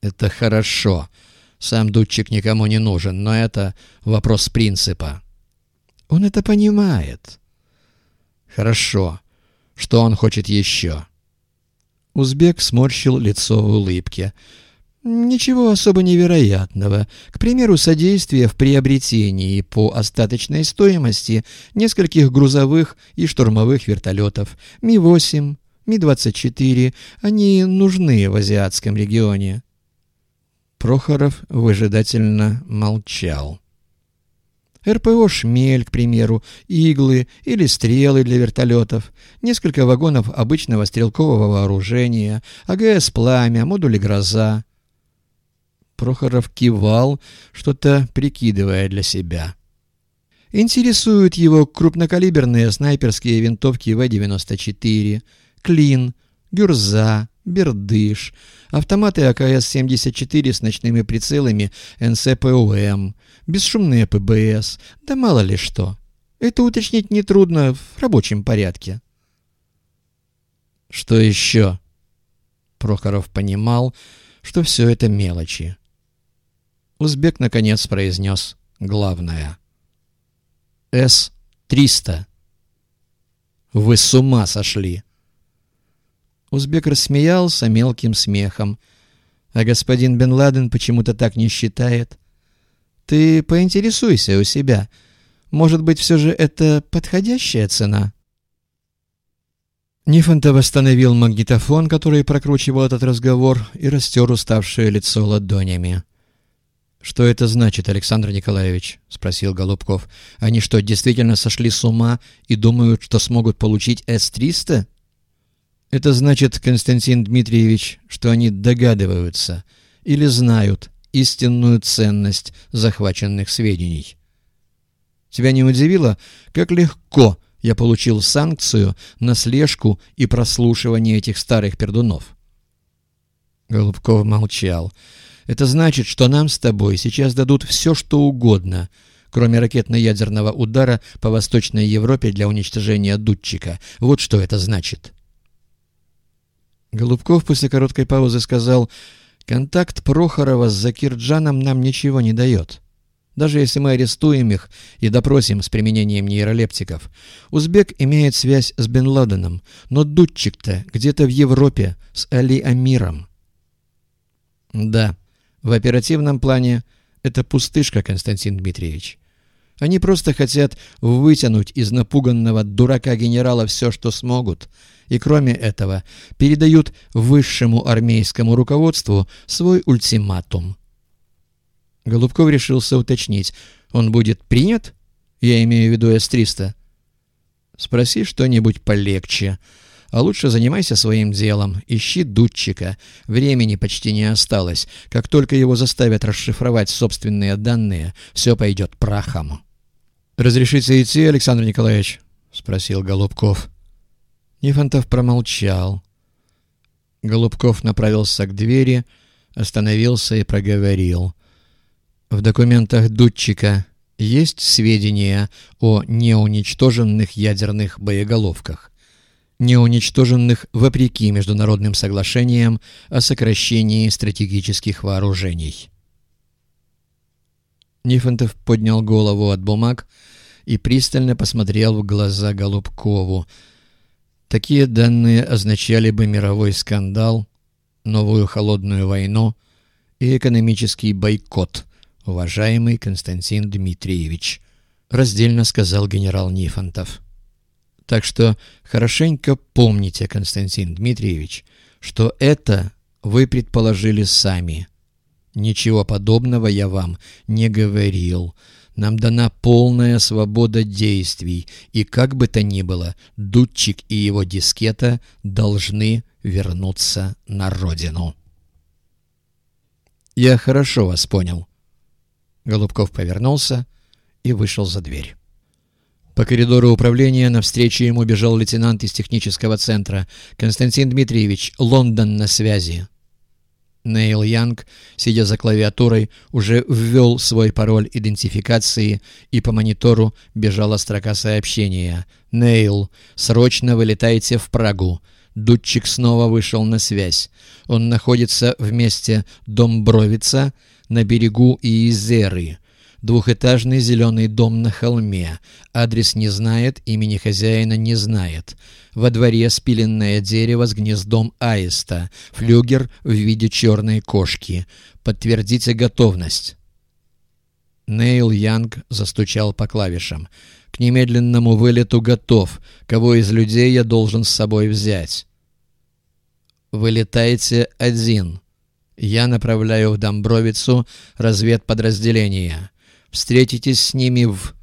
Это хорошо. Сам Дудчик никому не нужен, но это вопрос принципа. Он это понимает. Хорошо. Что он хочет еще? Узбек сморщил лицо в улыбке. Ничего особо невероятного. К примеру, содействие в приобретении по остаточной стоимости нескольких грузовых и штурмовых вертолетов Ми-8, Ми-24. Они нужны в азиатском регионе. Прохоров выжидательно молчал. РПО «Шмель», к примеру, иглы или стрелы для вертолетов, несколько вагонов обычного стрелкового вооружения, АГС «Пламя», модули «Гроза». Прохоров кивал, что-то прикидывая для себя. Интересуют его крупнокалиберные снайперские винтовки В-94, «Клин», «Гюрза», «Бердыш», автоматы АКС-74 с ночными прицелами НСПУМ, бесшумные ПБС, да мало ли что. Это уточнить нетрудно в рабочем порядке. Что еще? Прохоров понимал, что все это мелочи. Узбек наконец произнес главное. С-300. Вы с ума сошли. Узбек рассмеялся мелким смехом. А господин Бен Ладен почему-то так не считает. Ты поинтересуйся у себя. Может быть, все же это подходящая цена?» Нифонтов остановил магнитофон, который прокручивал этот разговор, и растер уставшее лицо ладонями. «Что это значит, Александр Николаевич?» — спросил Голубков. «Они что, действительно сошли с ума и думают, что смогут получить С-300?» Это значит, Константин Дмитриевич, что они догадываются или знают истинную ценность захваченных сведений. Тебя не удивило, как легко я получил санкцию на слежку и прослушивание этих старых пердунов? Голубков молчал. Это значит, что нам с тобой сейчас дадут все, что угодно, кроме ракетно-ядерного удара по Восточной Европе для уничтожения Дудчика. Вот что это значит. — Голубков после короткой паузы сказал, «Контакт Прохорова с Закирджаном нам ничего не дает. Даже если мы арестуем их и допросим с применением нейролептиков. Узбек имеет связь с Бен Ладеном, но Дудчик-то где-то в Европе с Али Амиром». «Да, в оперативном плане это пустышка, Константин Дмитриевич». Они просто хотят вытянуть из напуганного дурака генерала все, что смогут, и кроме этого передают высшему армейскому руководству свой ультиматум. Голубков решился уточнить. Он будет принят? Я имею в виду С-300. Спроси что-нибудь полегче. А лучше занимайся своим делом. Ищи дудчика. Времени почти не осталось. Как только его заставят расшифровать собственные данные, все пойдет прахом. «Разрешите идти, Александр Николаевич?» — спросил Голубков. Нифонтов промолчал. Голубков направился к двери, остановился и проговорил. «В документах Дудчика есть сведения о неуничтоженных ядерных боеголовках, неуничтоженных вопреки международным соглашениям о сокращении стратегических вооружений». Нифонтов поднял голову от бумаг и пристально посмотрел в глаза Голубкову, Такие данные означали бы мировой скандал, новую холодную войну и экономический бойкот, уважаемый Константин Дмитриевич, раздельно сказал генерал Нифонтов. Так что хорошенько помните, Константин Дмитриевич, что это вы предположили сами. Ничего подобного я вам не говорил. Нам дана полная свобода действий, и как бы то ни было, Дудчик и его дискета должны вернуться на родину. «Я хорошо вас понял». Голубков повернулся и вышел за дверь. По коридору управления навстречу ему бежал лейтенант из технического центра. «Константин Дмитриевич, Лондон на связи». Нейл Янг, сидя за клавиатурой, уже ввел свой пароль идентификации, и по монитору бежала строка сообщения. «Нейл, срочно вылетайте в Прагу. Дудчик снова вышел на связь. Он находится в месте Домбровица на берегу Иезеры. Двухэтажный зеленый дом на холме. Адрес не знает, имени хозяина не знает. Во дворе спиленное дерево с гнездом аиста. Флюгер в виде черной кошки. Подтвердите готовность. Нейл Янг застучал по клавишам. «К немедленному вылету готов. Кого из людей я должен с собой взять?» «Вылетаете один. Я направляю в Домбровицу разведподразделение. Встретитесь с ними в